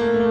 Bye.